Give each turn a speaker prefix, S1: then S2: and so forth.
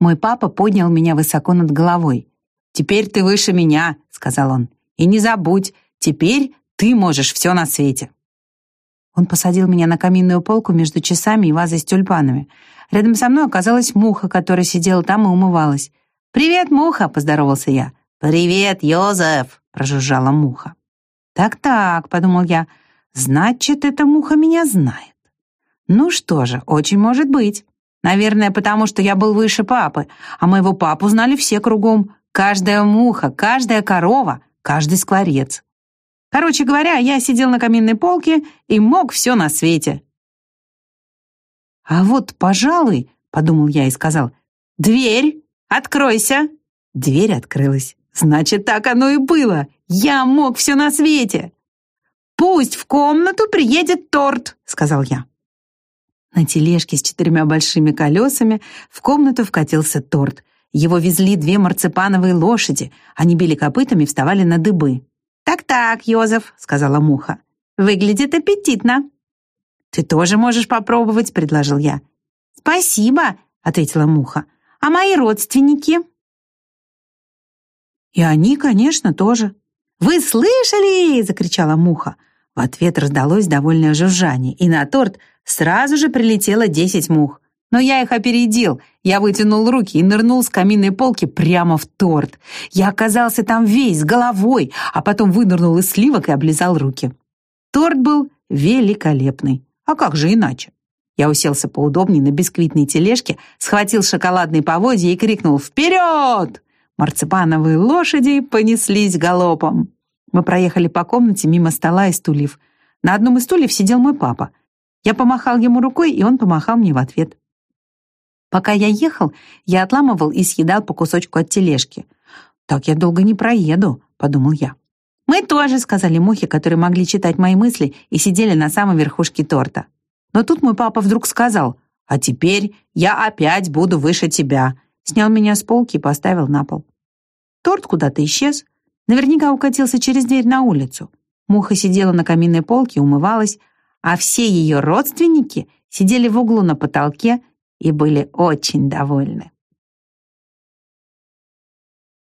S1: Мой папа поднял меня высоко над головой. «Теперь ты выше меня», — сказал он. «И не забудь, теперь ты можешь все на свете». Он посадил меня на каминную полку между часами и вазой с тюльпанами. Рядом со мной оказалась муха, которая сидела там и умывалась. «Привет, муха!» — поздоровался я.
S2: «Привет, Йозеф!» — прожужжала муха.
S1: «Так-так», — подумал я, — «значит, эта муха меня знает». Ну что же, очень может быть. Наверное, потому что я был выше папы, а моего папу знали все кругом. Каждая муха, каждая корова, каждый скворец. Короче говоря, я сидел на каминной полке и мог все на свете. «А вот, пожалуй», — подумал я и сказал, «Дверь, откройся!» Дверь открылась. Значит, так оно и было. Я мог все на свете. «Пусть в комнату приедет торт», — сказал я. На тележке с четырьмя большими колесами в комнату вкатился торт. Его везли две марципановые лошади. Они били копытами и вставали на дыбы. «Так-так, Йозеф», — сказала муха. «Выглядит аппетитно». «Ты тоже можешь попробовать», — предложил я. «Спасибо», — ответила муха. «А мои родственники?» «И они, конечно, тоже». «Вы слышали?» — закричала муха. В ответ раздалось довольное жужжание, и на торт сразу же прилетело десять мух. Но я их опередил. Я вытянул руки и нырнул с каминной полки прямо в торт. Я оказался там весь, с головой, а потом вынырнул из сливок и облизал руки. Торт был великолепный. А как же иначе? Я уселся поудобнее на бисквитной тележке, схватил шоколадные поводья и крикнул «Вперед!». Марципановые лошади понеслись галопом. Мы проехали по комнате мимо стола и стульев. На одном из стульев сидел мой папа. Я помахал ему рукой, и он помахал мне в ответ. Пока я ехал, я отламывал и съедал по кусочку от тележки. «Так я долго не проеду», — подумал я. «Мы тоже», — сказали мухи, которые могли читать мои мысли и сидели на самой верхушке торта. Но тут мой папа вдруг сказал, «А теперь я опять буду выше тебя», снял меня с полки и поставил на пол. Торт куда-то исчез, Наверняка укатился через дверь на улицу. Муха сидела на каминной полке, умывалась, а все ее родственники сидели в углу на потолке и были очень довольны.